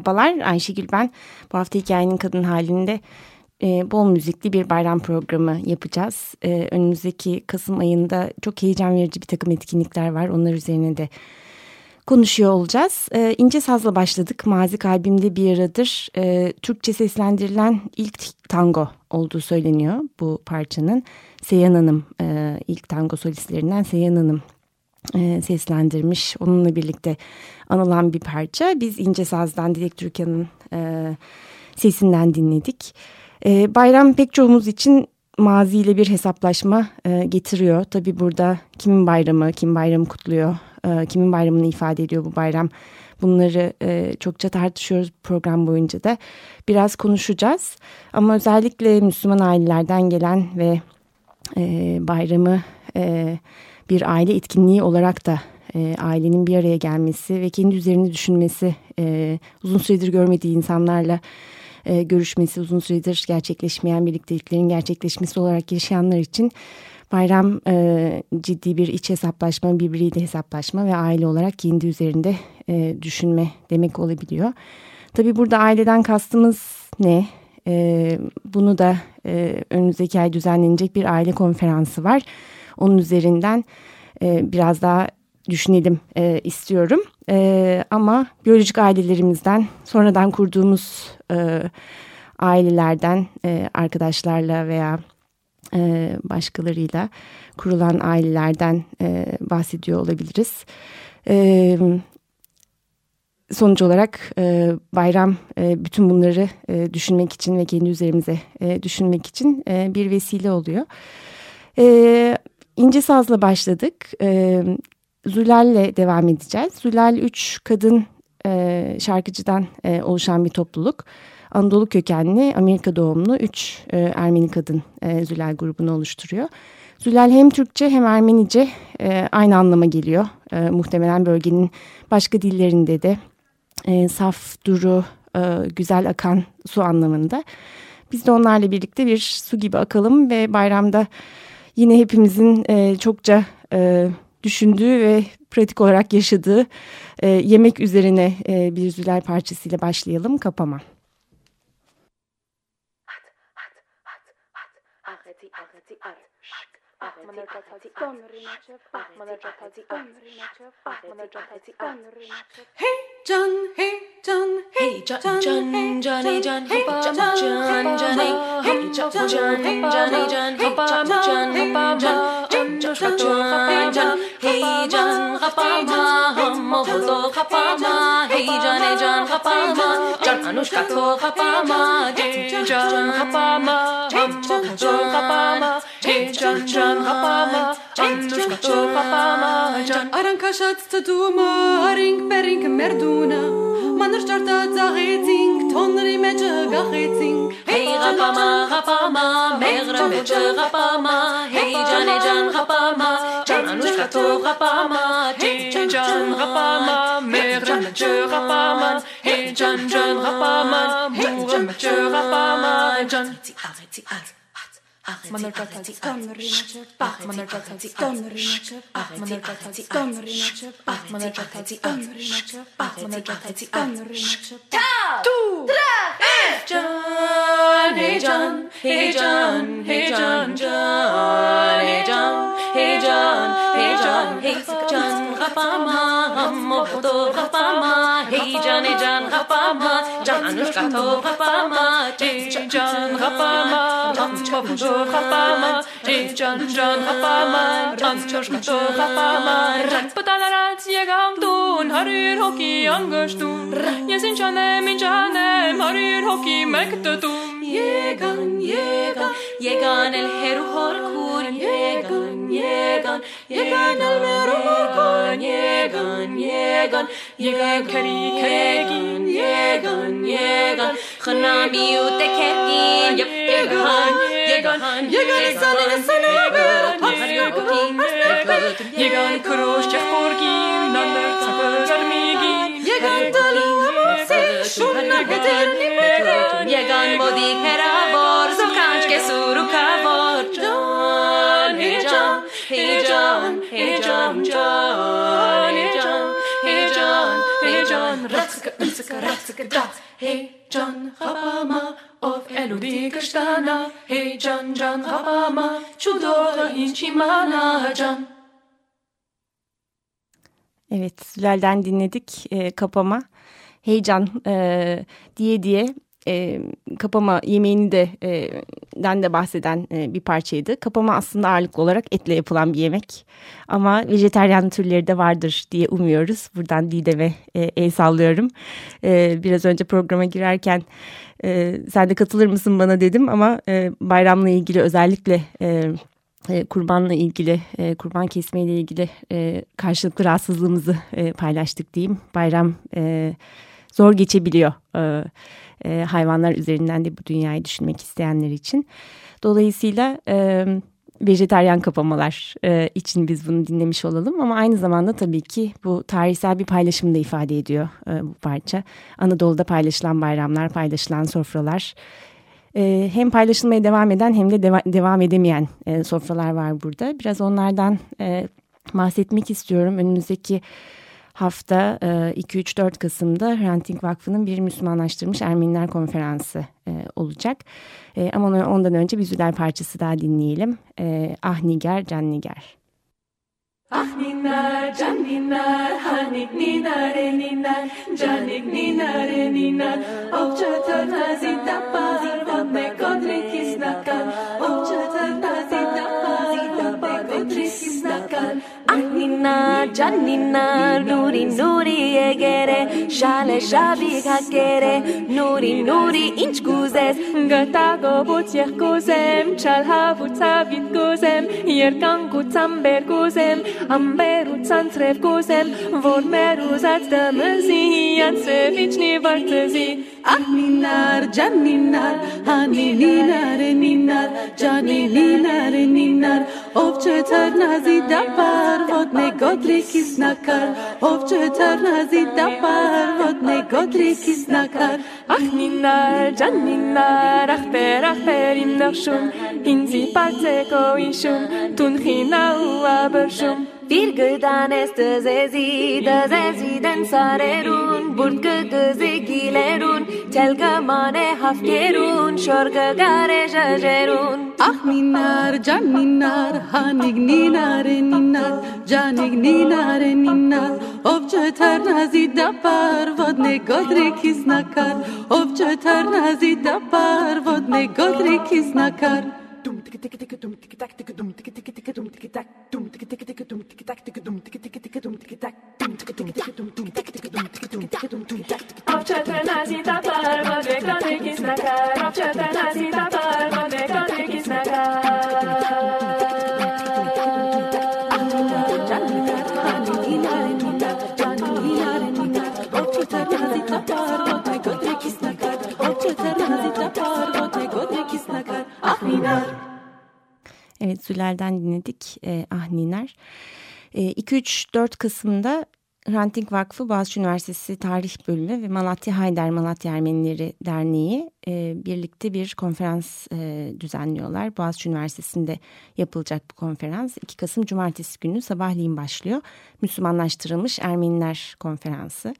Merhabalar. Ayşegül ben. Bu hafta hikayenin kadın halinde e, bol müzikli bir bayram programı yapacağız. E, önümüzdeki Kasım ayında çok heyecan verici bir takım etkinlikler var. Onlar üzerine de konuşuyor olacağız. E, İnce Saz'la başladık. Mazi kalbimde bir aradır. E, Türkçe seslendirilen ilk tango olduğu söyleniyor bu parçanın. Seyhan Hanım e, ilk tango solistlerinden Seyhan Hanım e, seslendirmiş. Onunla birlikte anılan bir parça. Biz İnce Saz'dan Dilek Türkan'ın e, sesinden dinledik. E, bayram pek çoğumuz için maziyle bir hesaplaşma e, getiriyor. Tabi burada kimin bayramı, kim bayramı kutluyor, e, kimin bayramını ifade ediyor bu bayram. Bunları e, çokça tartışıyoruz program boyunca da. Biraz konuşacağız. Ama özellikle Müslüman ailelerden gelen ve e, bayramı... E, bir aile etkinliği olarak da e, ailenin bir araya gelmesi ve kendi üzerine düşünmesi, e, uzun süredir görmediği insanlarla e, görüşmesi, uzun süredir gerçekleşmeyen birlikteliklerin gerçekleşmesi olarak yaşayanlar için bayram e, ciddi bir iç hesaplaşma, birbiriyle hesaplaşma ve aile olarak kendi üzerinde e, düşünme demek olabiliyor. Tabii burada aileden kastımız ne? E, bunu da e, önümüzdeki ay düzenlenecek bir aile konferansı var. Onun üzerinden e, biraz daha düşünelim e, istiyorum. E, ama biyolojik ailelerimizden sonradan kurduğumuz e, ailelerden e, arkadaşlarla veya e, başkalarıyla kurulan ailelerden e, bahsediyor olabiliriz. E, sonuç olarak e, bayram e, bütün bunları e, düşünmek için ve kendi üzerimize e, düşünmek için e, bir vesile oluyor. E, İnce Saz'la başladık. E, Zulal'le devam edeceğiz. Zulal üç kadın e, şarkıcıdan e, oluşan bir topluluk. Anadolu kökenli Amerika doğumlu üç e, Ermeni kadın e, Zülal grubunu oluşturuyor. Zülal hem Türkçe hem Ermenice e, aynı anlama geliyor. E, muhtemelen bölgenin başka dillerinde de e, saf, duru, e, güzel akan su anlamında. Biz de onlarla birlikte bir su gibi akalım ve bayramda yine hepimizin e, çokça e, düşündüğü ve pratik olarak yaşadığı e, yemek üzerine e, bir zülal parçasıyla başlayalım. Kapama. Hey Can, hey Can, hey Can, Can, Can, Can, Can, hey Can, Can, Can, hey Can, Can, Can, hey Can, Can, hey Can, Can, hey Can, Can, Can, hey Can, kapama, hammo buzo kapama, hey Can, hey Can, kapama, Can Anushka to kapama, hey Can, kapama, hammo buzo kapama, hey Can, Can, kapama, Anushka to kapama, Can Aran kashat taduma, aring bering ջան հապամա ջան նուշկա հապամա ջան արանքաշած ծդումը արինք բերինք մերդունա մանր ճարտա ծաղեցինք թոնրի մեջ գախեցինք հեյ հապամա հապամա մեղրը մեջ հապամա հեյ ջան ջան հապամա ջան նուշկա հապամա ջան ջան հապամա մեղրը մեջ հապամա հեյ ջան ջան հապամա մեղրը մեջ հապամա ջան ծի արեցի արեցի Hey Can Hey Can Hey Can Can Hey Can Hey Can Hey Can Hey Can խապամա, մոխտո խապամա, հեի ջան ջան խապամա, ջանուշ կաթո խապամա, ջան ջան խապամա, ջան չոփոշո խապամա, ջան ջան խապամա, ջան չոշկաթո խապամա, ջան պտալարած եկամ տուն, հարիր հոգի անգշտուն, ես ինչ անեմ, ինչ անեմ, հարիր հոգի մեկ տտում, եկան, եկան, եկան էլ հերու հորքուն, եկան, եկան, եկան էլ մերու հորքուն, yegan yegan yegan kari kegin yegan yegan khana biu te kegin yegan yegan yegan sanen sanebe pasyo kin yegan kurush chafurgin nander tsakar migin yegan talu hamose shunna gaden yegan modi kerabo John Hey John John Hey John Hey John Hey John Ratsika Ratsika Ratsika Da Hey John Rapama of Elodie Gestana Hey John John Rapama Chudora Inchimana John Evet, Zülal'den dinledik e, kapama. Heyecan e, diye diye e, kapama yemeğini de e, den de bahseden e, bir parçaydı. Kapama aslında ağırlıklı olarak etle yapılan bir yemek. Ama vejeteryan türleri de vardır diye umuyoruz. Buradan Didem'e e, el sallıyorum. E, biraz önce programa girerken e, sen de katılır mısın bana dedim ama e, bayramla ilgili özellikle... E, e, kurbanla ilgili, e, kurban kesmeyle ilgili e, karşılıklı rahatsızlığımızı paylaştık diyeyim. Bayram zor geçebiliyor e, e, hayvanlar üzerinden de bu dünyayı düşünmek isteyenler için. Dolayısıyla e, vejeteryan kapamalar e, için biz bunu dinlemiş olalım. Ama aynı zamanda tabii ki bu tarihsel bir paylaşım da ifade ediyor e, bu parça. Anadolu'da paylaşılan bayramlar, paylaşılan sofralar e, hem paylaşılmaya devam eden hem de deva devam edemeyen e, sofralar var burada. Biraz onlardan e, bahsetmek istiyorum. Önümüzdeki hafta e, 2-3-4 Kasım'da Hrant Dink Vakfı'nın bir Müslümanlaştırmış Ermeniler Konferansı e, olacak. E, ama ondan önce bir Zülal parçası daha dinleyelim. E, ah Nigar, Can Nigar. Ah ninar, can ninar, hanik ninar, e ninar, canik ninar, e ninar, Ovča trna zita par, vodne kodri kisnakan, անինա ջանինա նուրի նուրի եգերե շալե շաբի հակերե նուրի նուրի ինչ գուզես գտագոբոց երկուզեմ չալ հավուցավիտ գուզեմ երկան գուցամ բեր գուզեմ ամբեր ու ցանցրև գուզեմ որ մեր ուզած դմզի անցև ինչնի վարձզի անինար ջանինար հանինինար նինար ջանինինար նինար ով չթարնազի դապար տապար, ոտնե գոտրիքիս նակար, ով չհթարնազի տապար, ոտնե գոտրիքիս նակար։ Ախ նինար, ջան նինար, ախպեր, ախպեր իմ նխշում, ինձի պարցեքո իշում, տուն խինա ու աբրշում։ Վիր գտանես տզեզի, տզեզի դեն սարերուն, բուրդ կգզի գիլերուն, Tel gămane hafkerun Șorgă gare jăjerun Ah ninar, jam ninar Hanig ninare ninar Janig ninare ninar Ovce tar nazi da par Vod ne godre kiznakar Ovce tar nazi da par Vod ne godre kiznakar Dum tik tik tik dum tik tak tik dum tik tik tik dum tik tak dum tik tik tik dum tik tak tik dum tik tik tik dum tik tak dum tik tik tik dum tik tak dum tik tik tik dum tik tak Godri kisnakar. Ovčete nazi tapar, vodne kodri kisnakar, Ovčete nazi tapar, vodne kodri kisnakar. Evet Zülal'den dinledik e, Ah Niner. 2-3-4 Kasım'da Hrant Vakfı Boğaziçi Üniversitesi Tarih Bölümü ve Malatya Hayder Malatya Ermenileri Derneği e, birlikte bir konferans e, düzenliyorlar. Boğaziçi Üniversitesi'nde yapılacak bu konferans 2 Kasım Cumartesi günü sabahleyin başlıyor. Müslümanlaştırılmış Ermeniler Konferansı.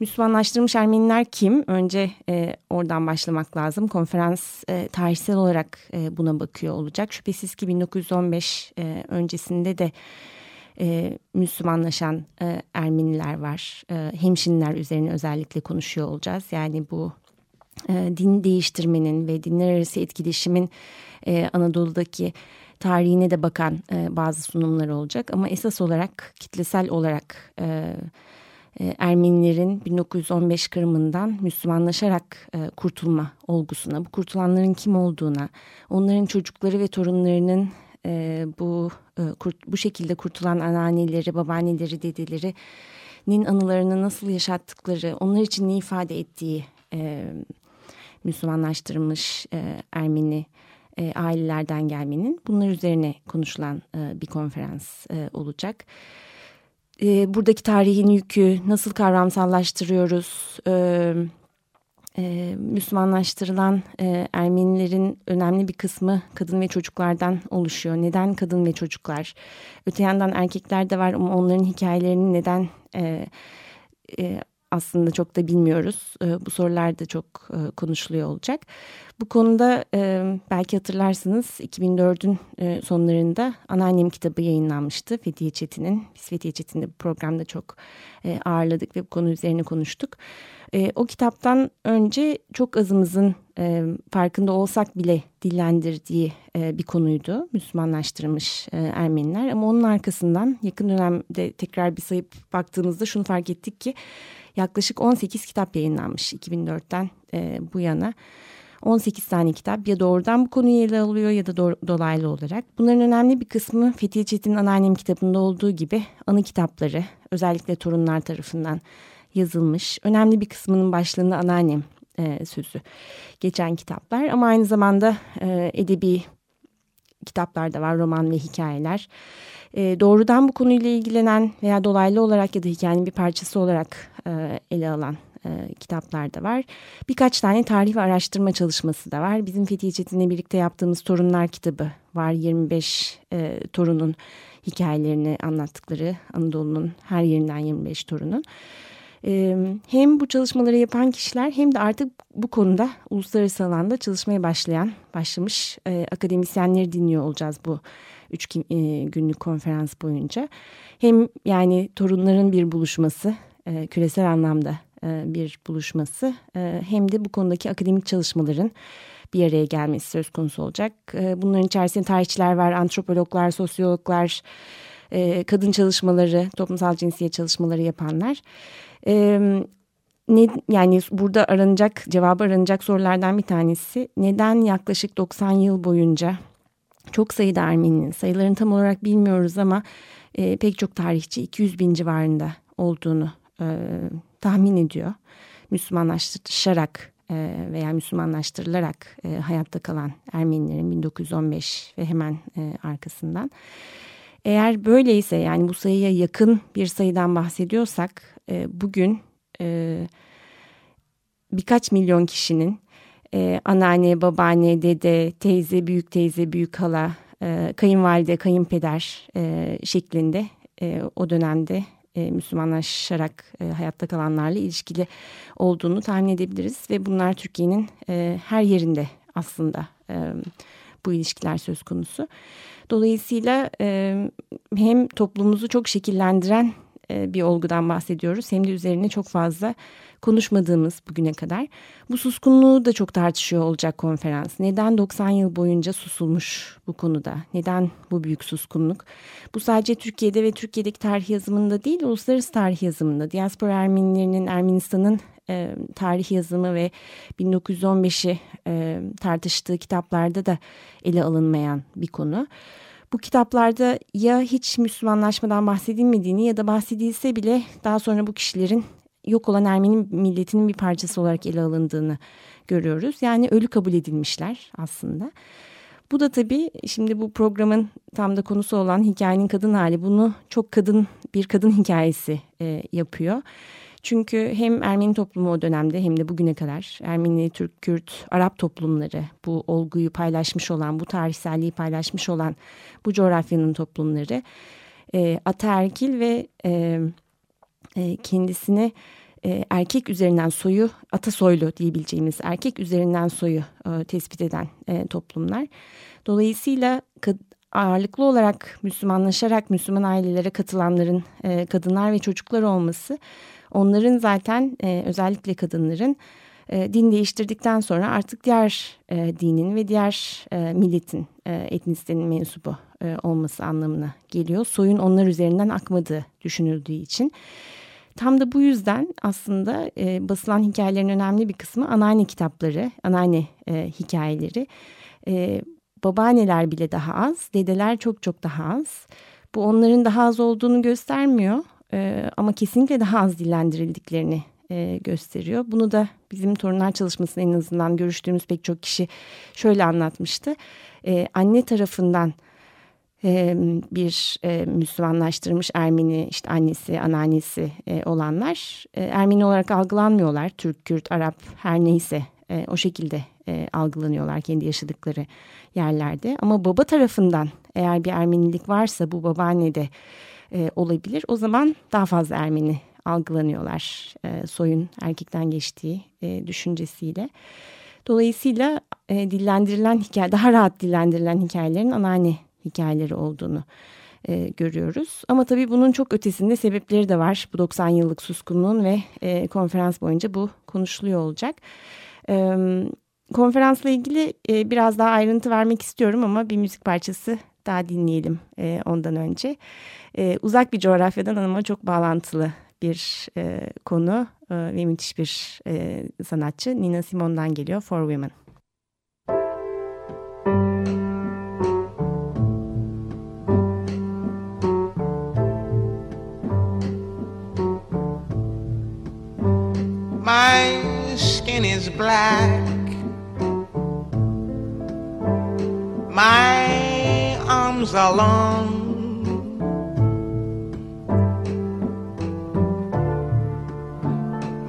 Müslümanlaştırılmış Ermeniler kim? Önce e, oradan başlamak lazım. Konferans e, tarihsel olarak e, buna bakıyor olacak. Şüphesiz ki 1915 e, öncesinde de e, Müslümanlaşan e, Ermeniler var. E, hemşinler üzerine özellikle konuşuyor olacağız. Yani bu e, din değiştirmenin ve dinler arası etkileşimin e, Anadolu'daki tarihine de bakan e, bazı sunumlar olacak. Ama esas olarak kitlesel olarak... E, e, Ermenilerin 1915 Kırım'ından Müslümanlaşarak e, kurtulma olgusuna, bu kurtulanların kim olduğuna, onların çocukları ve torunlarının e, bu bu şekilde kurtulan anneanneleri, babaanneleri, dedelerinin anılarını nasıl yaşattıkları, onlar için ne ifade ettiği Müslümanlaştırılmış Ermeni ailelerden gelmenin bunlar üzerine konuşulan bir konferans olacak e, buradaki tarihin yükü nasıl kavramsallaştırıyoruz? E, e, Müslümanlaştırılan e, Ermenilerin önemli bir kısmı kadın ve çocuklardan oluşuyor. Neden kadın ve çocuklar? Öte yandan erkekler de var ama onların hikayelerini neden e, e, aslında çok da bilmiyoruz. E, bu sorular da çok e, konuşuluyor olacak. Bu konuda e, belki hatırlarsınız 2004'ün e, sonlarında Anneannem kitabı yayınlanmıştı Fethiye Çetin'in. Biz Fethiye Çetin'de bu programda çok e, ağırladık ve bu konu üzerine konuştuk. O kitaptan önce çok azımızın farkında olsak bile dillendirdiği bir konuydu. Müslümanlaştırılmış e, Ermeniler ama onun arkasından yakın dönemde tekrar bir sayıp baktığımızda şunu fark ettik ki yaklaşık 18 kitap yayınlanmış 2004'ten e, bu yana. 18 tane kitap ya doğrudan bu konuyu ele alıyor ya da do dolaylı olarak. Bunların önemli bir kısmı Fethiye Çetin'in anneannem kitabında olduğu gibi anı kitapları özellikle torunlar tarafından yazılmış. Önemli bir kısmının başlığında anneannem e, sözü geçen kitaplar ama aynı zamanda e, edebi kitaplar da var roman ve hikayeler. E, doğrudan bu konuyla ilgilenen veya dolaylı olarak ya da hikayenin bir parçası olarak e, ele alan e, kitaplar da var. Birkaç tane tarih ve araştırma çalışması da var. Bizim Fethiye Çetin'le birlikte yaptığımız Torunlar kitabı var. 25 e, torunun hikayelerini anlattıkları Anadolu'nun her yerinden 25 torunun. Hem bu çalışmaları yapan kişiler hem de artık bu konuda uluslararası alanda çalışmaya başlayan, başlamış e, akademisyenleri dinliyor olacağız bu üç e, günlük konferans boyunca. Hem yani torunların bir buluşması e, küresel anlamda e, bir buluşması e, hem de bu konudaki akademik çalışmaların bir araya gelmesi söz konusu olacak. E, bunların içerisinde tarihçiler var, antropologlar, sosyologlar, e, kadın çalışmaları, toplumsal cinsiyet çalışmaları yapanlar. E, ne, yani burada aranacak, cevabı aranacak sorulardan bir tanesi neden yaklaşık 90 yıl boyunca çok sayıda Ermeninin sayılarını tam olarak bilmiyoruz ama e, pek çok tarihçi 200 bin civarında olduğunu e, tahmin ediyor. Müslümanlaştırarak e, veya Müslümanlaştırılarak e, hayatta kalan Ermenilerin 1915 ve hemen e, arkasından. Eğer böyleyse yani bu sayıya yakın bir sayıdan bahsediyorsak e, bugün e, birkaç milyon kişinin e, anneanne, babaanne, dede, teyze, büyük teyze, büyük hala, e, kayınvalide, kayınpeder e, şeklinde e, o dönemde e, Müslümanlaşarak e, hayatta kalanlarla ilişkili olduğunu tahmin edebiliriz. Ve bunlar Türkiye'nin e, her yerinde aslında e, bu ilişkiler söz konusu. Dolayısıyla e, hem toplumumuzu çok şekillendiren bir olgudan bahsediyoruz. Hem de üzerine çok fazla konuşmadığımız bugüne kadar. Bu suskunluğu da çok tartışıyor olacak konferans. Neden 90 yıl boyunca susulmuş bu konuda? Neden bu büyük suskunluk? Bu sadece Türkiye'de ve Türkiye'deki tarih yazımında değil, uluslararası tarih yazımında. Diaspora Ermenilerinin, Ermenistan'ın e, tarih yazımı ve 1915'i e, tartıştığı kitaplarda da ele alınmayan bir konu bu kitaplarda ya hiç Müslümanlaşmadan bahsedilmediğini ya da bahsedilse bile daha sonra bu kişilerin yok olan Ermeni milletinin bir parçası olarak ele alındığını görüyoruz. Yani ölü kabul edilmişler aslında. Bu da tabii şimdi bu programın tam da konusu olan hikayenin kadın hali bunu çok kadın bir kadın hikayesi e, yapıyor. Çünkü hem Ermeni toplumu o dönemde hem de bugüne kadar Ermeni, Türk, Kürt, Arap toplumları bu olguyu paylaşmış olan, bu tarihselliği paylaşmış olan bu coğrafyanın toplumları e, ataerkil ve e, e, kendisine e, erkek üzerinden soyu atasoylu diyebileceğimiz erkek üzerinden soyu e, tespit eden e, toplumlar. Dolayısıyla ağırlıklı olarak Müslümanlaşarak Müslüman ailelere katılanların e, kadınlar ve çocuklar olması onların zaten e, özellikle kadınların e, din değiştirdikten sonra artık diğer e, dinin ve diğer e, milletin e, etnisitenin mensubu e, olması anlamına geliyor. Soyun onlar üzerinden akmadığı düşünüldüğü için. Tam da bu yüzden aslında e, basılan hikayelerin önemli bir kısmı anneanne kitapları, anneanne e, hikayeleri. E, babaanneler bile daha az, dedeler çok çok daha az. Bu onların daha az olduğunu göstermiyor e, ama kesinlikle daha az dillendirildiklerini e, gösteriyor. Bunu da bizim torunlar çalışmasında en azından görüştüğümüz pek çok kişi şöyle anlatmıştı. E, anne tarafından e, bir e, Müslümanlaştırmış Ermeni işte annesi, anneannesi e, olanlar Ermeni olarak algılanmıyorlar. Türk, Kürt, Arap her neyse o şekilde algılanıyorlar kendi yaşadıkları yerlerde. Ama baba tarafından eğer bir Ermenilik varsa bu babaanne de e, olabilir. O zaman daha fazla Ermeni algılanıyorlar e, soyun erkekten geçtiği e, düşüncesiyle. Dolayısıyla e, dillendirilen hikaye, daha rahat dillendirilen hikayelerin anneanne hikayeleri olduğunu e, görüyoruz. Ama tabii bunun çok ötesinde sebepleri de var. Bu 90 yıllık suskunluğun ve e, konferans boyunca bu konuşuluyor olacak. E, konferansla ilgili e, biraz daha ayrıntı vermek istiyorum ama bir müzik parçası daha dinleyelim e, ondan önce. E, uzak bir coğrafyadan ama çok bağlantılı bir e, konu e, ve müthiş bir e, sanatçı Nina Simone'dan geliyor For Women. My skin is black. Arms are long.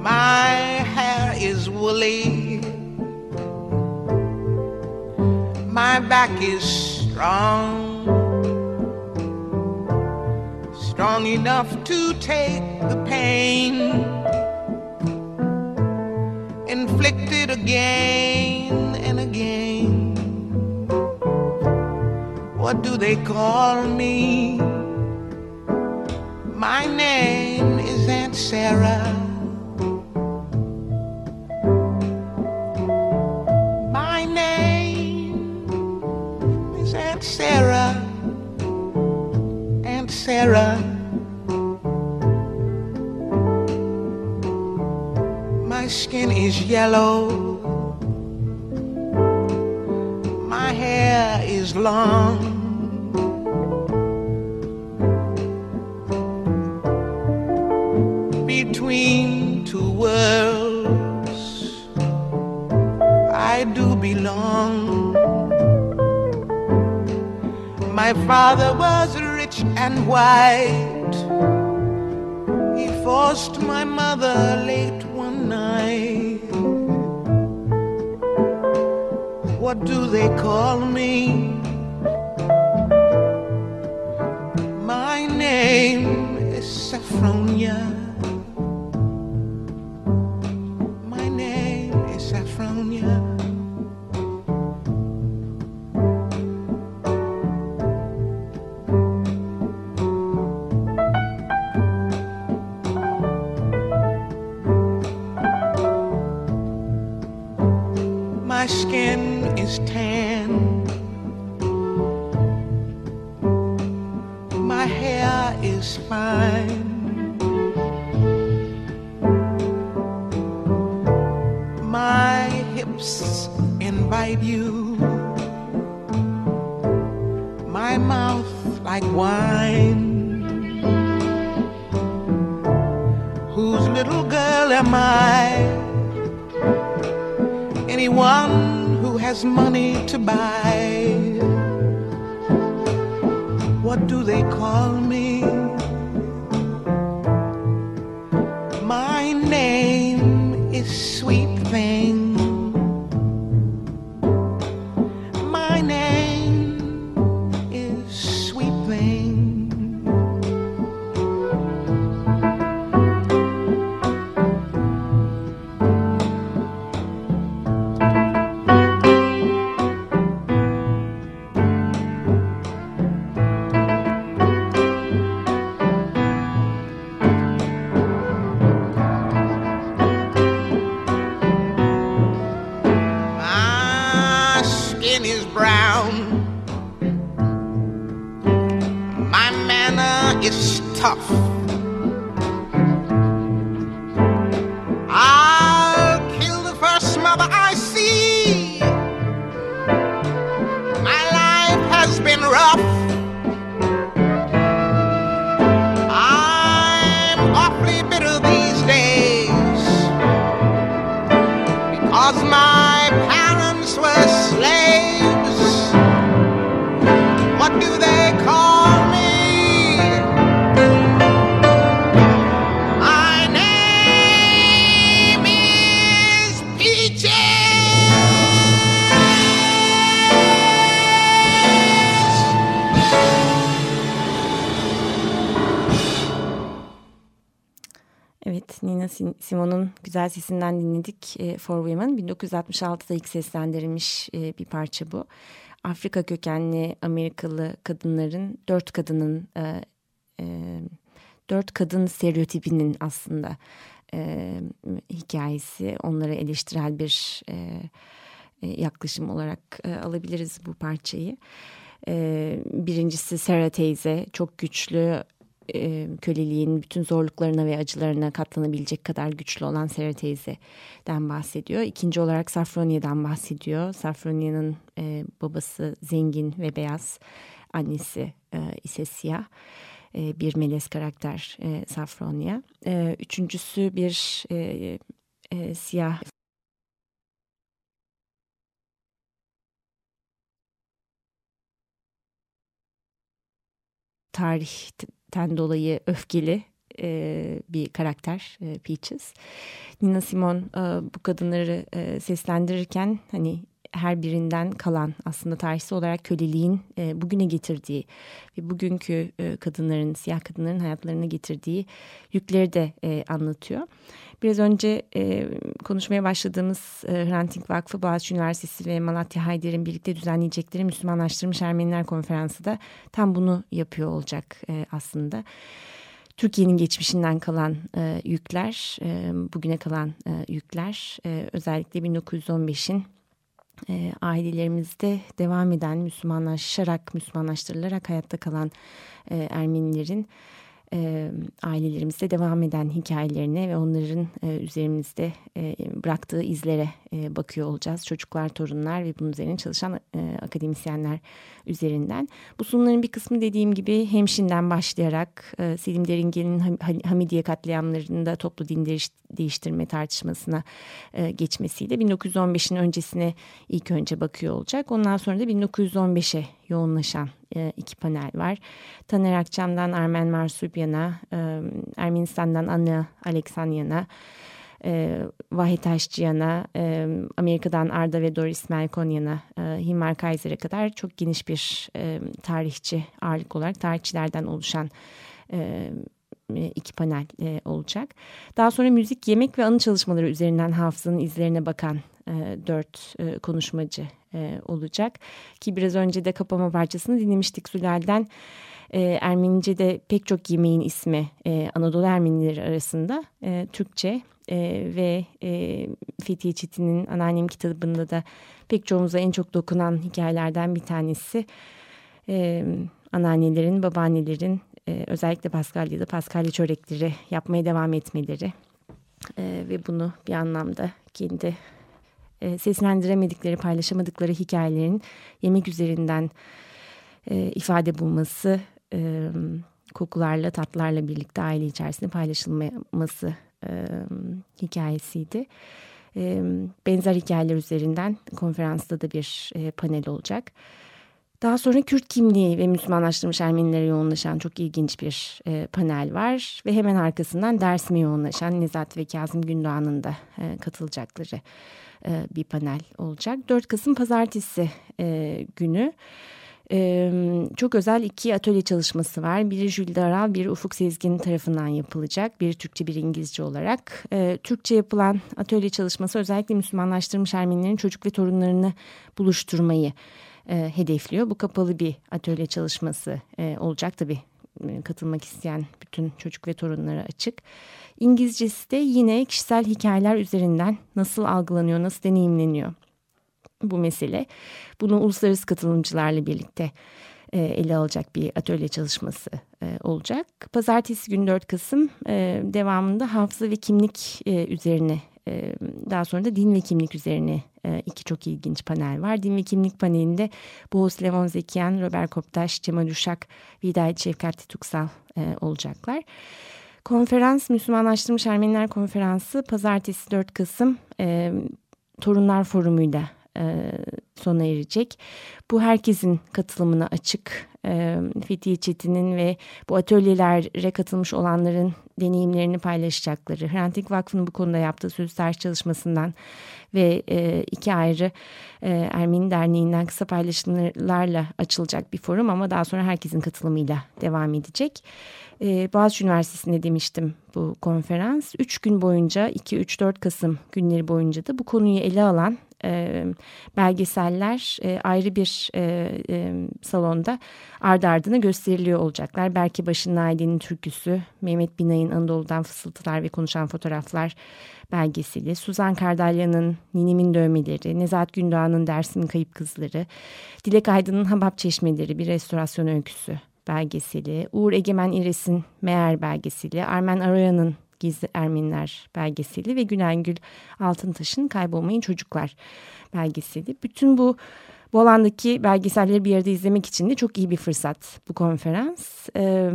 My hair is woolly. My back is strong. Strong enough to take the pain inflicted again and again. What do they call me? My name is Aunt Sarah. My name is Aunt Sarah. Aunt Sarah. My skin is yellow. My hair is long. White. He forced my mother late one night. What do they call me? Do they call me? My name is Sweet sesinden dinledik e, For Women. 1966'da ilk seslendirilmiş e, bir parça bu. Afrika kökenli Amerikalı kadınların, dört kadının, e, e, dört kadın stereotipinin aslında e, hikayesi. Onları eleştirel bir e, e, yaklaşım olarak e, alabiliriz bu parçayı. E, birincisi Sarah teyze, çok güçlü, e, köleliğin bütün zorluklarına ve acılarına katlanabilecek kadar güçlü olan Sarah teyzeden bahsediyor. İkinci olarak Safronia'dan bahsediyor. Safronia'nın e, babası zengin ve beyaz, annesi e, ise siyah. E, bir melez karakter e, Safronia. E, üçüncüsü bir e, e, siyah tarihten dolayı öfkeli e, bir karakter e, Peaches. Nina Simone e, bu kadınları e, seslendirirken hani her birinden kalan aslında tarihsel olarak köleliğin e, bugüne getirdiği ve bugünkü e, kadınların, siyah kadınların hayatlarına getirdiği yükleri de e, anlatıyor. Biraz önce e, konuşmaya başladığımız e, Hrant Dink Vakfı, Boğaziçi Üniversitesi ve Malatya Hayder'in birlikte düzenleyecekleri Müslümanlaştırmış Ermeniler Konferansı da tam bunu yapıyor olacak e, aslında. Türkiye'nin geçmişinden kalan e, yükler, e, bugüne kalan e, yükler, e, özellikle 1915'in e, ailelerimizde devam eden Müslümanlaşarak, Müslümanlaştırılarak hayatta kalan e, Ermenilerin e, ailelerimizde devam eden hikayelerine ve onların e, üzerimizde e, bıraktığı izlere e, bakıyor olacağız. Çocuklar, torunlar ve bunun üzerine çalışan e, akademisyenler üzerinden. Bu sunumların bir kısmı dediğim gibi Hemşin'den başlayarak e, Selim Deringel'in Hamidiye katliamlarında toplu din değiştirme tartışmasına e, geçmesiyle 1915'in öncesine ilk önce bakıyor olacak. Ondan sonra da 1915'e yoğunlaşan e, iki panel var. Taner Akçam'dan Armen Marsupyan'a, e, Ermenistan'dan Anna Aleksanyan'a, e, Vahit Aşçıyan'a, e, Amerika'dan Arda ve Doris Melkonyan'a, e, Hilmar Kaiser'e kadar çok geniş bir e, tarihçi ağırlık olarak tarihçilerden oluşan e, iki panel e, olacak. Daha sonra müzik, yemek ve anı çalışmaları üzerinden hafızanın izlerine bakan e, dört e, konuşmacı e, olacak. Ki biraz önce de kapama parçasını dinlemiştik Sülal'den. E, Ermenice'de pek çok yemeğin ismi e, Anadolu Ermenileri arasında e, Türkçe e, ve e, Fethiye Çetin'in Anneannem kitabında da pek çoğumuza en çok dokunan hikayelerden bir tanesi. E, anneannelerin, babaannelerin e, özellikle Paskalya'da Paskalya çörekleri yapmaya devam etmeleri e, ve bunu bir anlamda kendi e, seslendiremedikleri, paylaşamadıkları hikayelerin yemek üzerinden e, ifade bulması, e, kokularla, tatlarla birlikte aile içerisinde paylaşılması e, hikayesiydi. E, benzer hikayeler üzerinden konferansta da bir e, panel olacak. Daha sonra Kürt kimliği ve Müslümanlaştırmış Ermenilere yoğunlaşan çok ilginç bir e, panel var. Ve hemen arkasından dersime yoğunlaşan Nezat ve Kazım Gündoğan'ın da e, katılacakları e, bir panel olacak. 4 Kasım Pazartesi e, günü e, çok özel iki atölye çalışması var. Biri Jules Daral, biri Ufuk Sezgin tarafından yapılacak. Biri Türkçe, biri İngilizce olarak. E, Türkçe yapılan atölye çalışması özellikle Müslümanlaştırmış Ermenilerin çocuk ve torunlarını buluşturmayı e, hedefliyor. Bu kapalı bir atölye çalışması e, olacak tabii e, katılmak isteyen bütün çocuk ve torunlara açık. İngilizcesi de yine kişisel hikayeler üzerinden nasıl algılanıyor, nasıl deneyimleniyor bu mesele. Bunu uluslararası katılımcılarla birlikte e, ele alacak bir atölye çalışması e, olacak. Pazartesi günü 4 Kasım devamında hafıza ve kimlik üzerine daha sonra da din ve kimlik üzerine iki çok ilginç panel var. Din ve kimlik panelinde Boğuz Levon Zekiyan, Robert Koptaş, Cemal Uşak, Vidayet Şefkat Tuksal olacaklar. Konferans Müslümanlaştırmış Ermeniler Konferansı pazartesi 4 Kasım e, Torunlar Forumu'yla e, sona erecek. Bu herkesin katılımına açık. E, Fethiye Çetin'in ve bu atölyelere katılmış olanların deneyimlerini paylaşacakları. Hrant Dink Vakfı'nın bu konuda yaptığı söz ders çalışmasından ve e, iki ayrı e, Ermeni Derneği'nden kısa paylaşımlarla açılacak bir forum ama daha sonra herkesin katılımıyla devam edecek. E, Boğaziçi Üniversitesi'nde demiştim bu konferans. Üç gün boyunca 2-3-4 Kasım günleri boyunca da bu konuyu ele alan e, belgeseller e, ayrı bir e, e, salonda ardı ardına gösteriliyor olacaklar. Belki Başın Naide'nin türküsü, Mehmet Binay'ın Anadolu'dan fısıltılar ve konuşan fotoğraflar belgeseli, Suzan Kardalya'nın Ninemin Dövmeleri, Nezahat Gündoğan'ın Dersim'in Kayıp Kızları, Dilek Aydın'ın Habab Çeşmeleri bir restorasyon öyküsü belgeseli, Uğur Egemen İres'in Meğer belgeseli, Armen Aroya'nın Gizli Ermeniler belgeseli ve Gülengül Altıntaş'ın Kaybolmayın Çocuklar belgeseli. Bütün bu alandaki belgeselleri bir arada izlemek için de çok iyi bir fırsat bu konferans. Ee,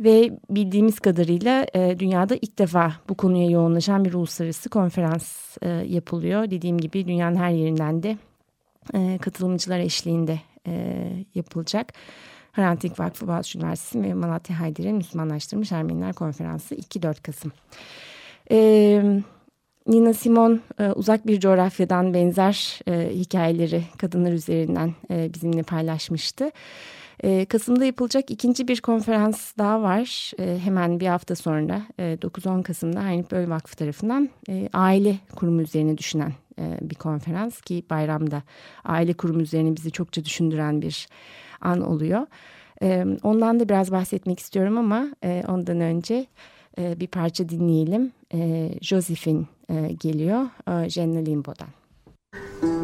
ve bildiğimiz kadarıyla e, dünyada ilk defa bu konuya yoğunlaşan bir uluslararası konferans e, yapılıyor. Dediğim gibi dünyanın her yerinden de e, katılımcılar eşliğinde e, yapılacak. Hrant Dink Vakfı Boğaziçi Üniversitesi ve Malatya Haydar'ın Müslümanlaştırmış Ermeniler Konferansı 2-4 Kasım. Ee, Nina Simon e, uzak bir coğrafyadan benzer e, hikayeleri kadınlar üzerinden e, bizimle paylaşmıştı. Kasım'da yapılacak ikinci bir konferans daha var. Hemen bir hafta sonra e, 9-10 Kasım'da Haynip Böl Vakfı tarafından aile kurumu üzerine düşünen bir konferans ki bayramda aile kurumu üzerine bizi çokça düşündüren bir an oluyor. E, ondan da biraz bahsetmek istiyorum ama e, ondan önce e, bir parça dinleyelim. E, Josephine e, geliyor e, Jenna Limbo'dan. Müzik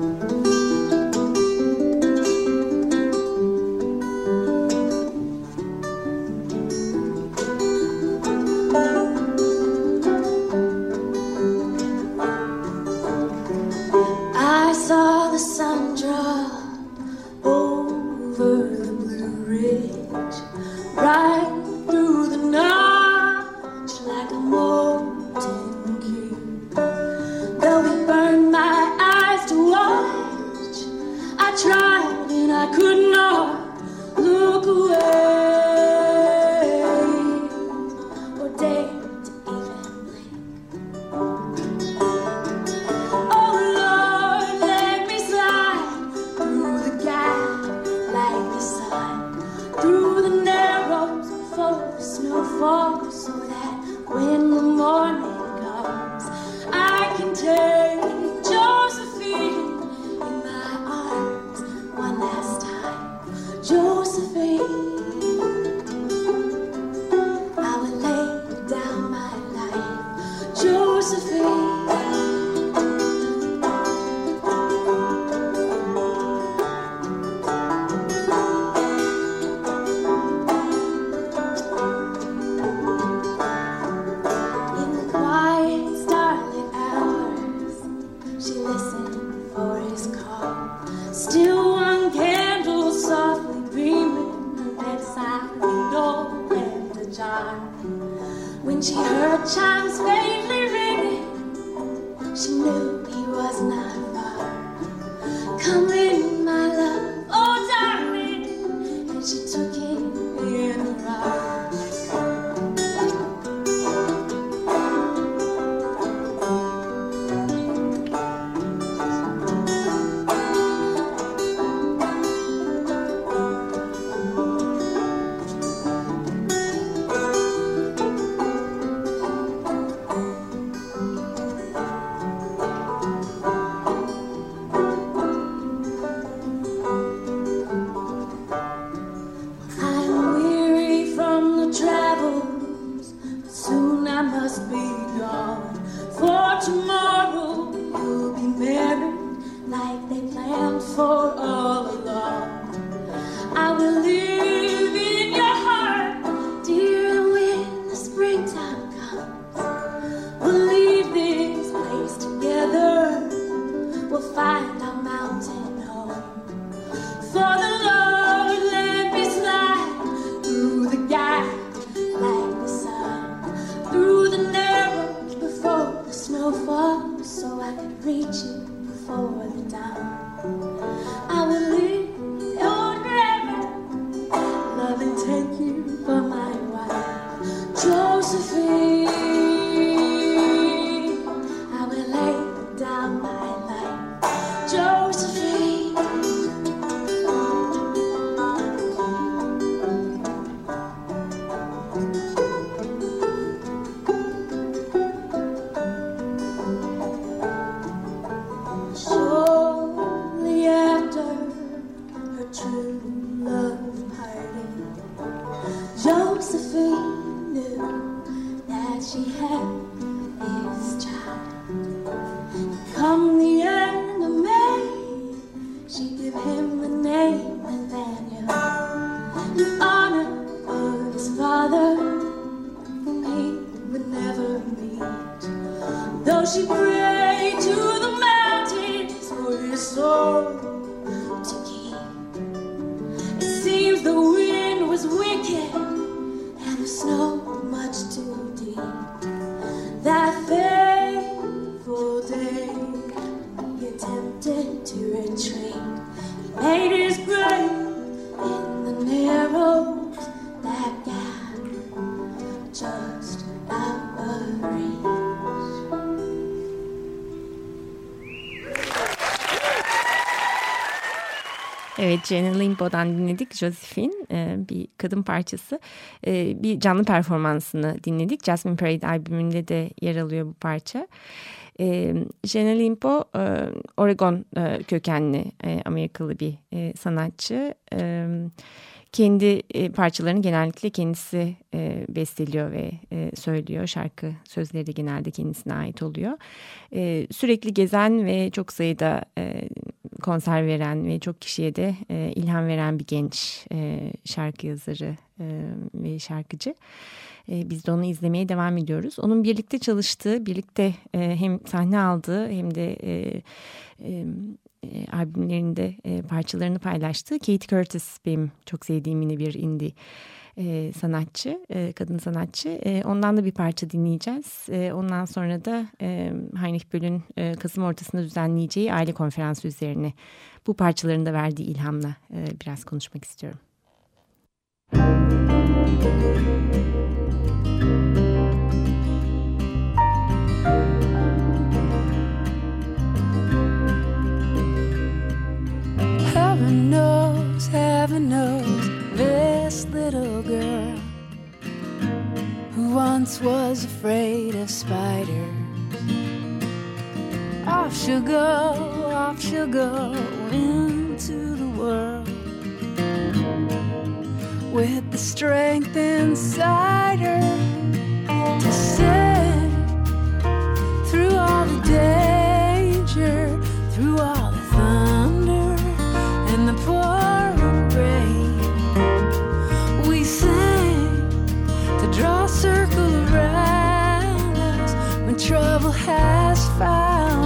will find Limbo'dan dinledik. Josephine e, bir kadın parçası. E, bir canlı performansını dinledik. Jasmine Parade albümünde de yer alıyor bu parça. E, Jenny Limbo e, Oregon kökenli Amerikalı bir sanatçı. E, kendi e, parçalarını genellikle kendisi e, besteliyor ve e, söylüyor. Şarkı sözleri de genelde kendisine ait oluyor. E, sürekli gezen ve çok sayıda konser veren ve çok kişiye de ilham veren bir genç şarkı yazarı ve şarkıcı. Biz de onu izlemeye devam ediyoruz. Onun birlikte çalıştığı, birlikte hem sahne aldığı hem de e, albümlerinde e, parçalarını paylaştığı Kate Curtis benim çok sevdiğim yine bir indie e, sanatçı, e, kadın sanatçı. E, ondan da bir parça dinleyeceğiz. E, ondan sonra da e, Heinrich Böll'ün e, Kasım ortasında düzenleyeceği aile konferansı üzerine bu parçaların da verdiği ilhamla e, biraz konuşmak istiyorum. Heaven knows, heaven knows, this little girl who once was afraid of spiders. Off she'll go, off she'll go into the world with the strength inside her to sit through all the danger, has found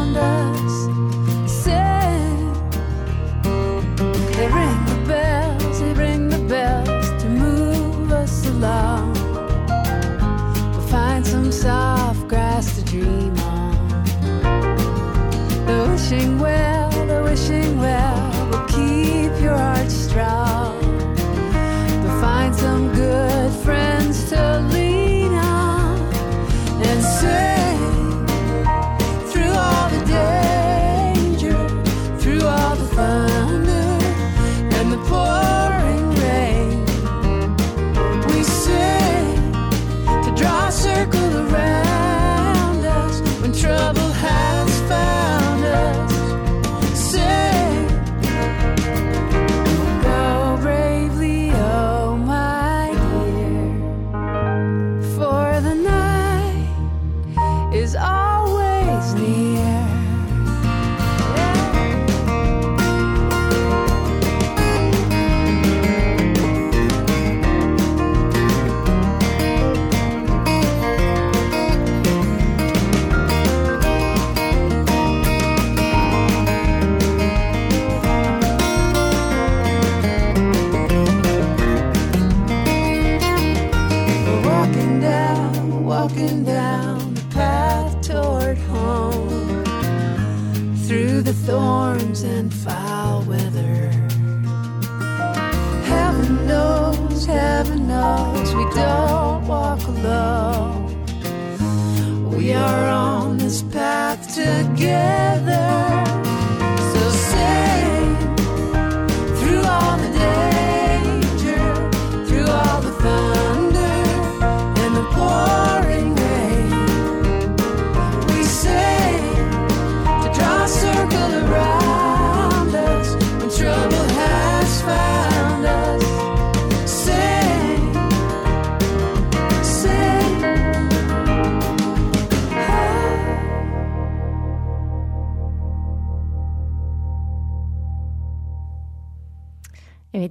this path together.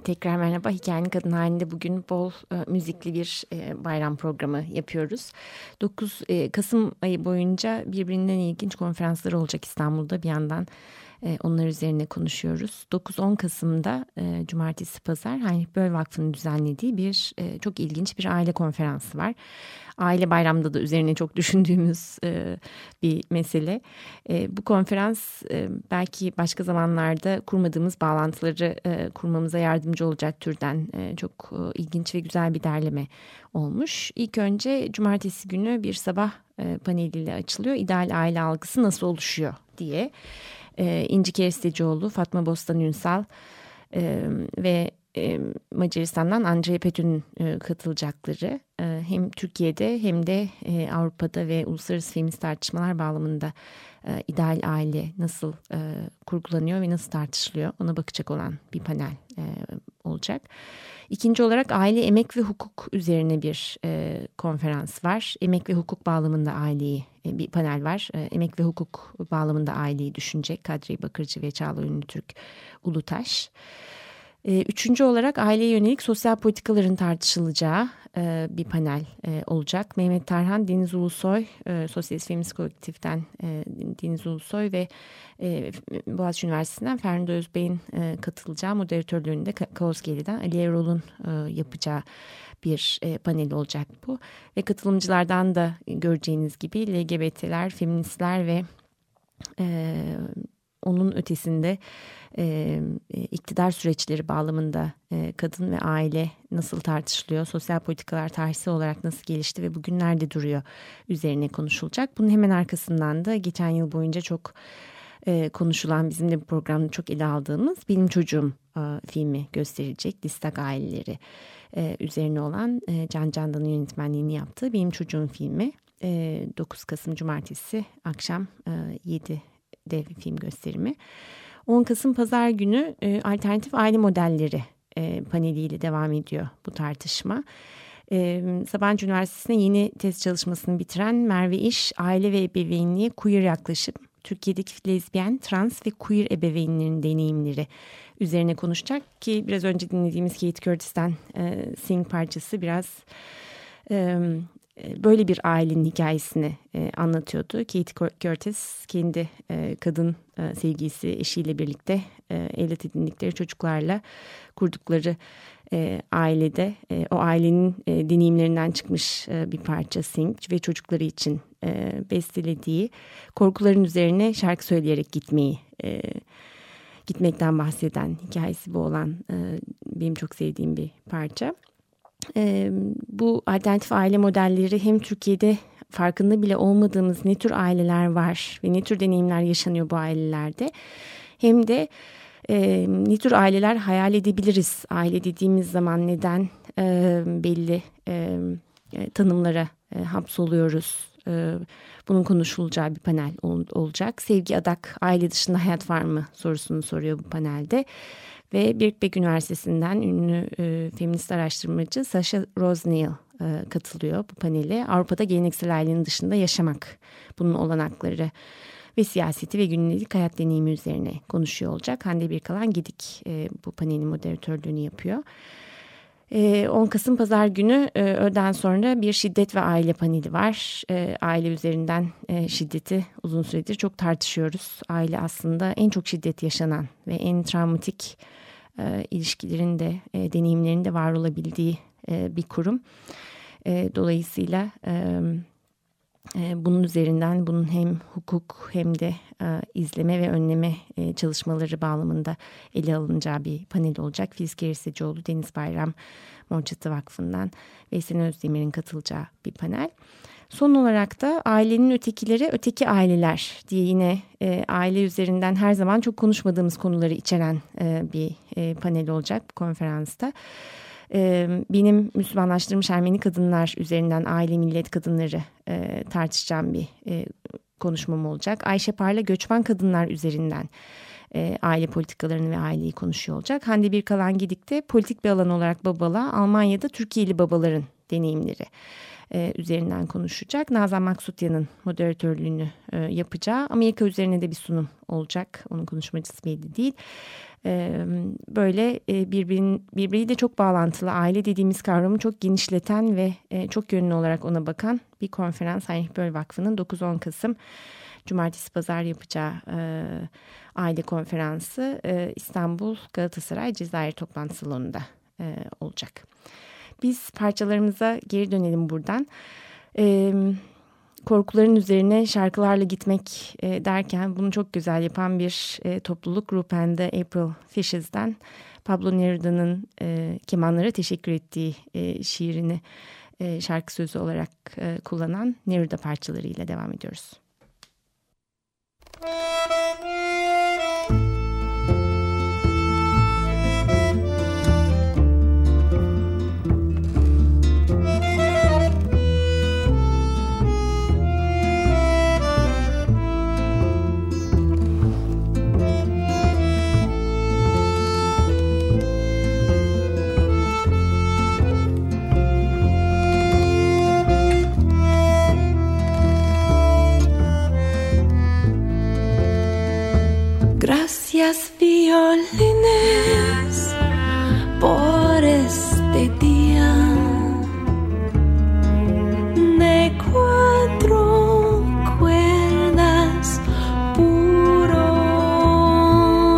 Tekrar merhaba. Hikayenin Kadın halinde bugün bol e, müzikli bir e, bayram programı yapıyoruz. 9 e, Kasım ayı boyunca birbirinden ilginç konferanslar olacak İstanbul'da bir yandan. E, onlar üzerine konuşuyoruz. 9-10 Kasım'da e, Cumartesi Pazar Heinrich Böll Vakfı'nın düzenlediği bir e, çok ilginç bir aile konferansı var. Aile bayramda da üzerine çok düşündüğümüz e, bir mesele. E, bu konferans e, belki başka zamanlarda kurmadığımız bağlantıları e, kurmamıza yardımcı olacak türden e, çok e, ilginç ve güzel bir derleme olmuş. İlk önce cumartesi günü bir sabah e, paneliyle açılıyor. İdeal aile algısı nasıl oluşuyor diye. E, İnci Kerestecioğlu, Fatma Bostan Ünsal e, ve e, Macaristan'dan Andrei Petün'ün e, katılacakları e, hem Türkiye'de hem de e, Avrupa'da ve uluslararası feminist tartışmalar bağlamında ideal aile nasıl e, kurgulanıyor ve nasıl tartışılıyor ona bakacak olan bir panel olacak. İkinci olarak aile, emek ve hukuk üzerine bir konferans var. Emek ve hukuk bağlamında aileyi bir panel var. Emek ve hukuk bağlamında aileyi düşünecek Kadri Bakırcı ve Çağla Ünlütürk Ulutaş. E, Üçüncü olarak aileye yönelik sosyal politikaların tartışılacağı e, bir panel e, olacak. Mehmet Tarhan, Deniz Ulusoy, e, Sosyalist Feminist Kolektif'ten Deniz Ulusoy ve Boğaziçi Üniversitesi'nden Ferdi Özbey'in katılacağı moderatörlüğünde Ka- Kaosgeli'den Ali Erol'un yapacağı bir panel olacak bu. Ve katılımcılardan da göreceğiniz gibi LGBT'ler, feministler ve onun ötesinde e, iktidar süreçleri bağlamında e, kadın ve aile nasıl tartışılıyor, sosyal politikalar tarihsel olarak nasıl gelişti ve bugün nerede duruyor üzerine konuşulacak. Bunun hemen arkasından da geçen yıl boyunca çok e, konuşulan bizim de bu programda çok ele aldığımız Benim Çocuğum e, filmi gösterilecek. Distak aileleri e, üzerine olan e, Can Candan'ın yönetmenliğini yaptığı Benim Çocuğum filmi. 9 Kasım Cumartesi akşam 7 dev film gösterimi. 10 Kasım Pazar günü e, alternatif aile modelleri e, paneliyle devam ediyor bu tartışma. E, Sabancı Üniversitesi'nde yeni test çalışmasını bitiren Merve İş, aile ve ebeveynliğe queer yaklaşım, Türkiye'deki lezbiyen, trans ve queer ebeveynlerin deneyimleri üzerine konuşacak ki biraz önce dinlediğimiz Kate Curtis'ten e, Sing parçası biraz e, böyle bir ailenin hikayesini e, anlatıyordu. Kate Curtis kendi e, kadın e, sevgilisi eşiyle birlikte e, evlat edindikleri çocuklarla kurdukları e, ailede e, o ailenin e, deneyimlerinden çıkmış e, bir parça Sing ve çocukları için e, bestelediği korkuların üzerine şarkı söyleyerek gitmeyi e, gitmekten bahseden hikayesi bu olan e, benim çok sevdiğim bir parça. E, bu alternatif aile modelleri hem Türkiye'de farkında bile olmadığımız ne tür aileler var ve ne tür deneyimler yaşanıyor bu ailelerde hem de e, ne tür aileler hayal edebiliriz? Aile dediğimiz zaman neden e, belli e, tanımlara e, hapsoluyoruz? E, bunun konuşulacağı bir panel ol, olacak. Sevgi Adak aile dışında hayat var mı sorusunu soruyor bu panelde. Ve Birkbeck Üniversitesi'nden ünlü e, feminist araştırmacı Sasha Rosneil e, katılıyor bu panele. Avrupa'da geleneksel ailenin dışında yaşamak, bunun olanakları ve siyaseti ve günlük hayat deneyimi üzerine konuşuyor olacak. Hande Birkalan Gidik e, bu panelin moderatörlüğünü yapıyor. E, 10 Kasım Pazar günü e, öğleden sonra bir şiddet ve aile paneli var. E, aile üzerinden e, şiddeti uzun süredir çok tartışıyoruz. Aile aslında en çok şiddet yaşanan ve en travmatik e, ilişkilerin de e, deneyimlerin de var olabildiği e, bir kurum. E, dolayısıyla... Ee, bunun üzerinden bunun hem hukuk hem de e, izleme ve önleme e, çalışmaları bağlamında ele alınacağı bir panel olacak. Filiz Gerisecioğlu, Deniz Bayram Morçatı Vakfı'ndan ve Esen Özdemir'in katılacağı bir panel. Son olarak da ailenin ötekileri öteki aileler diye yine e, aile üzerinden her zaman çok konuşmadığımız konuları içeren e, bir e, panel olacak bu konferansta benim Müslümanlaştırılmış Ermeni kadınlar üzerinden aile millet kadınları e, tartışacağım bir e, konuşmam olacak. Ayşe Parla göçmen kadınlar üzerinden e, aile politikalarını ve aileyi konuşuyor olacak. Hande Birkalan Gidik'te politik bir alan olarak babala Almanya'da Türkiye'li babaların deneyimleri e, üzerinden konuşacak. Nazan Maksutya'nın moderatörlüğünü e, yapacağı Amerika üzerine de bir sunum olacak. Onun konuşmacısı belli değil. Böyle e, birbirin, birbiriyle çok bağlantılı aile dediğimiz kavramı çok genişleten ve çok yönlü olarak ona bakan bir konferans Heinrich Böll Vakfı'nın 9-10 Kasım Cumartesi Pazar yapacağı e, aile konferansı e, İstanbul Galatasaray Cezayir Toplantı Salonu'nda e, olacak. Biz parçalarımıza geri dönelim buradan. E, korkuların üzerine şarkılarla gitmek e, derken bunu çok güzel yapan bir e, topluluk Rupen'de April Fishes'den Pablo Neruda'nın e, kemanlara teşekkür ettiği e, şiirini e, şarkı sözü olarak e, kullanan Neruda parçalarıyla devam ediyoruz. Müzik Gracias violines por este día. De cuatro cuerdas puro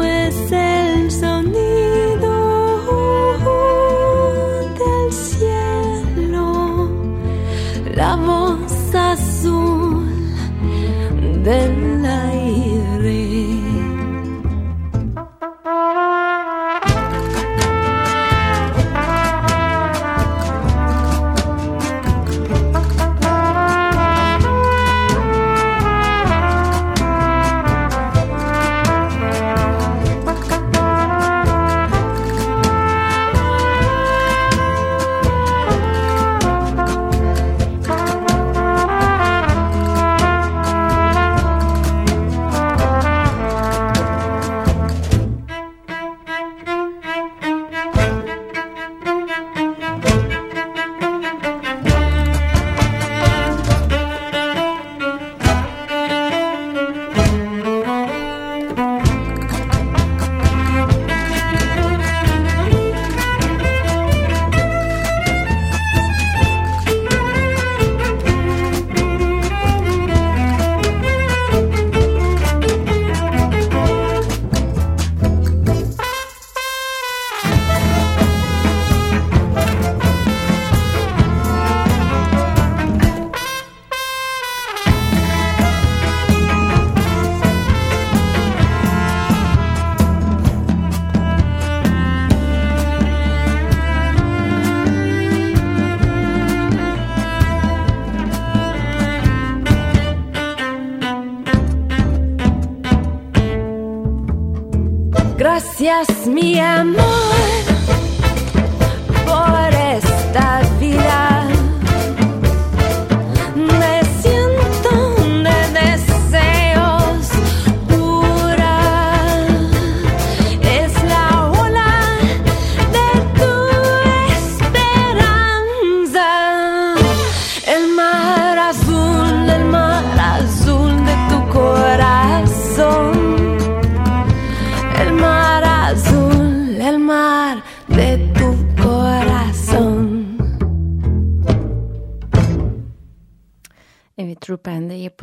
es el sonido del cielo. La voz azul del aire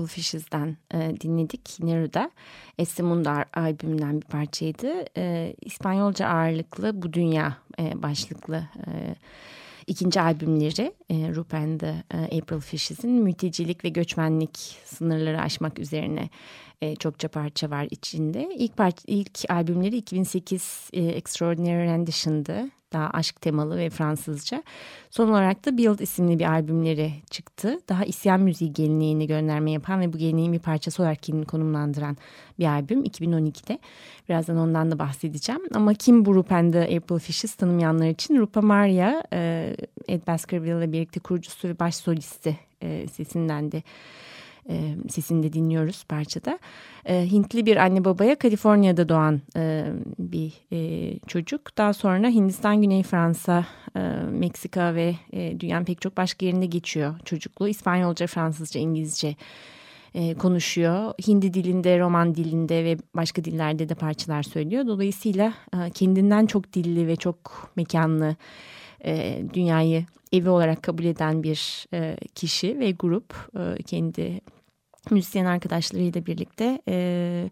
Rupen'de April Fishes'den e, dinledik. Neruda Estemunda albümünden bir parçaydı. E, İspanyolca ağırlıklı Bu Dünya e, başlıklı e, ikinci albümleri e, Rupen'de e, April Fishes'in mültecilik ve göçmenlik sınırları aşmak üzerine e, çokça parça var içinde. İlk, parça, ilk albümleri 2008 e, Extraordinary Rendition'dı. Daha aşk temalı ve Fransızca. Son olarak da Build isimli bir albümleri çıktı. Daha isyan müziği geleneğini gönderme yapan ve bu geleneğin bir parçası olarak kendini konumlandıran bir albüm 2012'de. Birazdan ondan da bahsedeceğim. Ama kim bu Rupen'de April Fishes tanımayanlar için Rupa Maria, e, Ed Baskerville ile birlikte kurucusu ve baş solisti e, sesinden de e, sesini de dinliyoruz parçada. E, Hintli bir anne babaya Kaliforniya'da doğan e, bir e, çocuk. Daha sonra Hindistan, Güney Fransa, e, Meksika ve e, dünyanın pek çok başka yerinde geçiyor çocukluğu. İspanyolca, Fransızca, İngilizce e, konuşuyor. Hindi dilinde, roman dilinde ve başka dillerde de parçalar söylüyor. Dolayısıyla e, kendinden çok dilli ve çok mekanlı e, dünyayı evi olarak kabul eden bir e, kişi ve grup e, kendi müzisyen arkadaşlarıyla birlikte e,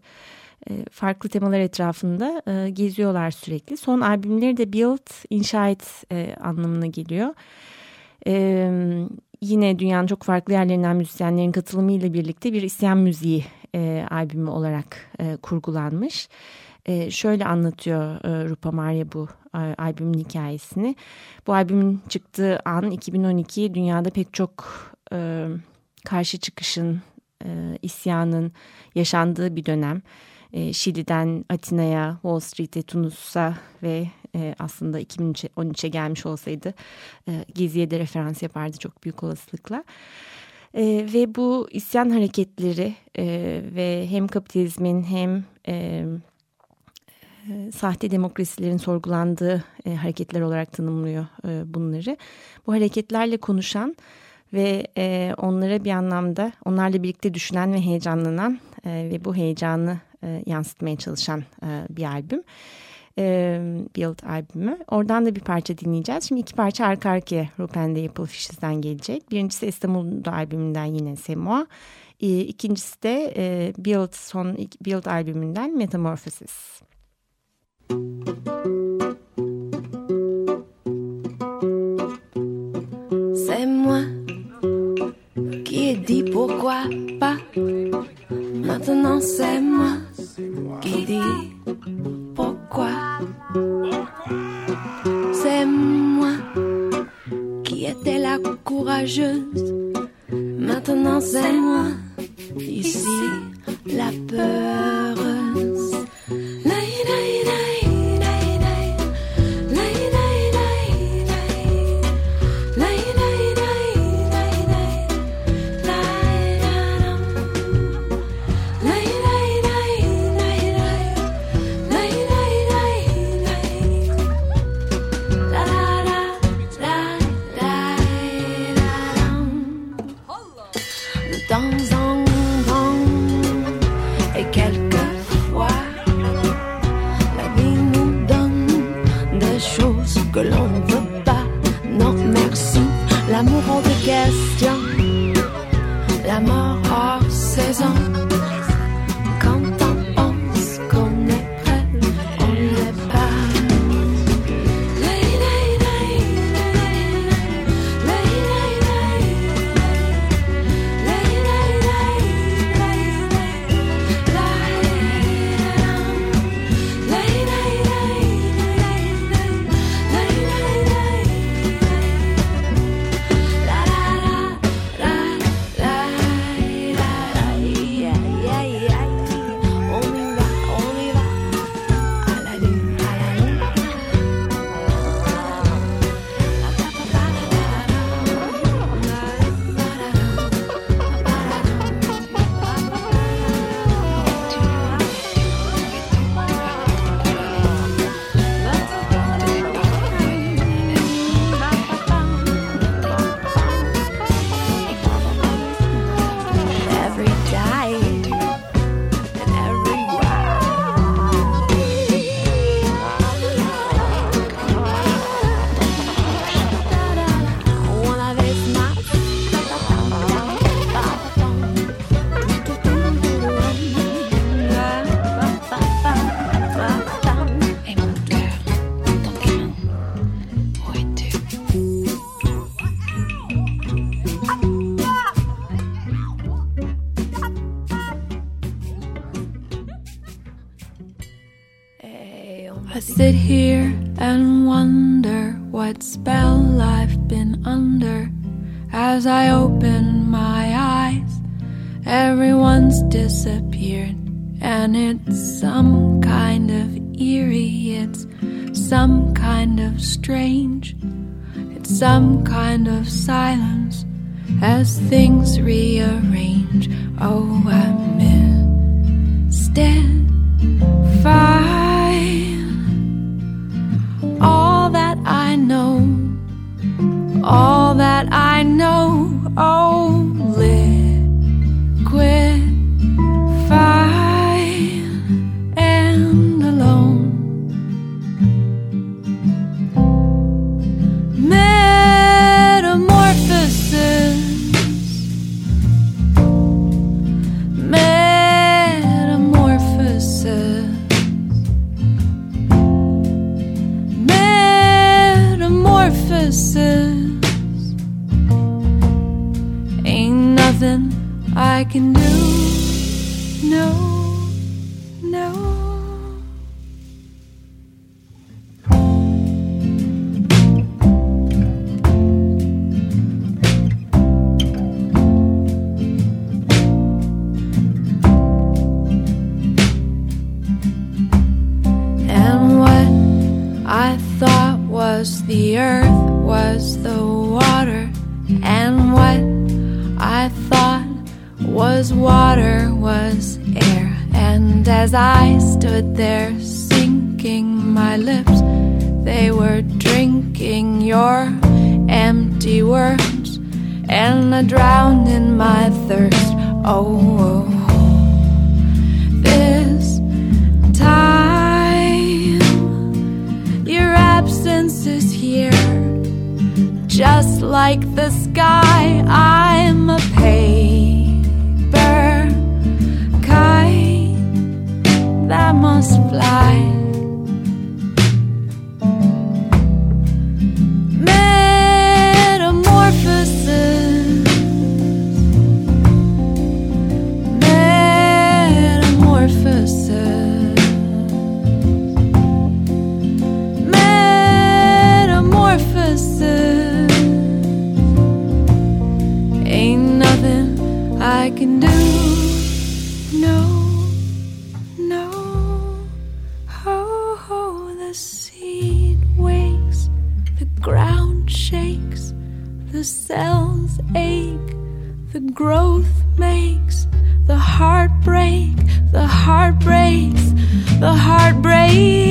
e, farklı temalar etrafında e, geziyorlar sürekli. Son albümleri de Build, inşa et e, anlamına geliyor. E, yine dünyanın çok farklı yerlerinden müzisyenlerin katılımıyla birlikte bir isyan müziği e, albümü olarak e, kurgulanmış. E, şöyle anlatıyor e, Rupa Maria bu e, albümün hikayesini. Bu albümün çıktığı an 2012 dünyada pek çok e, karşı çıkışın, e, isyanın yaşandığı bir dönem. E, Şili'den Atina'ya, Wall Street'e, Tunus'a ve e, aslında 2013'e gelmiş olsaydı e, Gezi'ye de referans yapardı çok büyük olasılıkla. E, ve bu isyan hareketleri e, ve hem kapitalizmin hem e, sahte demokrasilerin sorgulandığı e, hareketler olarak tanımlıyor e, bunları. Bu hareketlerle konuşan ve e, onlara bir anlamda onlarla birlikte düşünen ve heyecanlanan e, ve bu heyecanı e, yansıtmaya çalışan e, bir albüm. E, Build albümü. Oradan da bir parça dinleyeceğiz. Şimdi iki parça arka arkaya Rupen'de Apple Fishes'den gelecek. Birincisi İstanbul'da albümünden yine Semoa. E, ikincisi de e, Build son Build albümünden Metamorphosis. C'est qui ai dit pourquoi pas. Maintenant c'est moi qui dis pourquoi. C'est moi qui étais la courageuse. Maintenant c'est moi ici la peureuse. Sit here and wonder what spell I've been under. As I open my eyes, everyone's disappeared, and it's some kind of eerie, it's some kind of strange, it's some kind of silence as things rearrange. Oh, I missed it. Fine. Was the earth was the water, and what I thought was water was air. And as I stood there sinking my lips, they were drinking your empty words, and I drowned in my thirst. Oh, oh. Just like the sky. I'm a paper kite that must fly. Can do. No, no. Oh, oh, the seed wakes, the ground shakes, the cells ache, the growth makes, the heart break, the heart breaks, the heart breaks.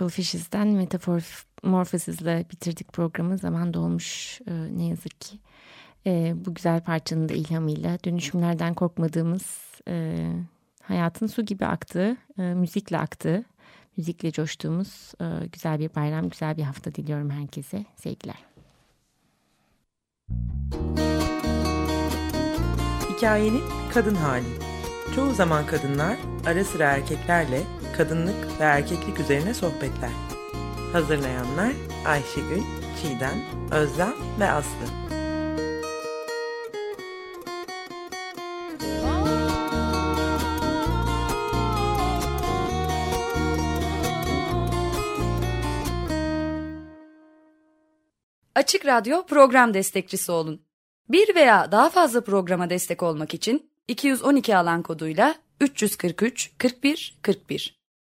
April Fishes'den Metamorphosis'le bitirdik programı. Zaman dolmuş e, ne yazık ki. E, bu güzel parçanın da ilhamıyla dönüşümlerden korkmadığımız, e, hayatın su gibi aktığı, e, müzikle aktığı, müzikle coştuğumuz e, güzel bir bayram, güzel bir hafta diliyorum herkese. Sevgiler. Hikayenin kadın hali. Çoğu zaman kadınlar ara sıra erkeklerle kadınlık ve erkeklik üzerine sohbetler. Hazırlayanlar Ayşegül, Çiğdem, Özlem ve Aslı. Açık Radyo program destekçisi olun. Bir veya daha fazla programa destek olmak için 212 alan koduyla 343 41 41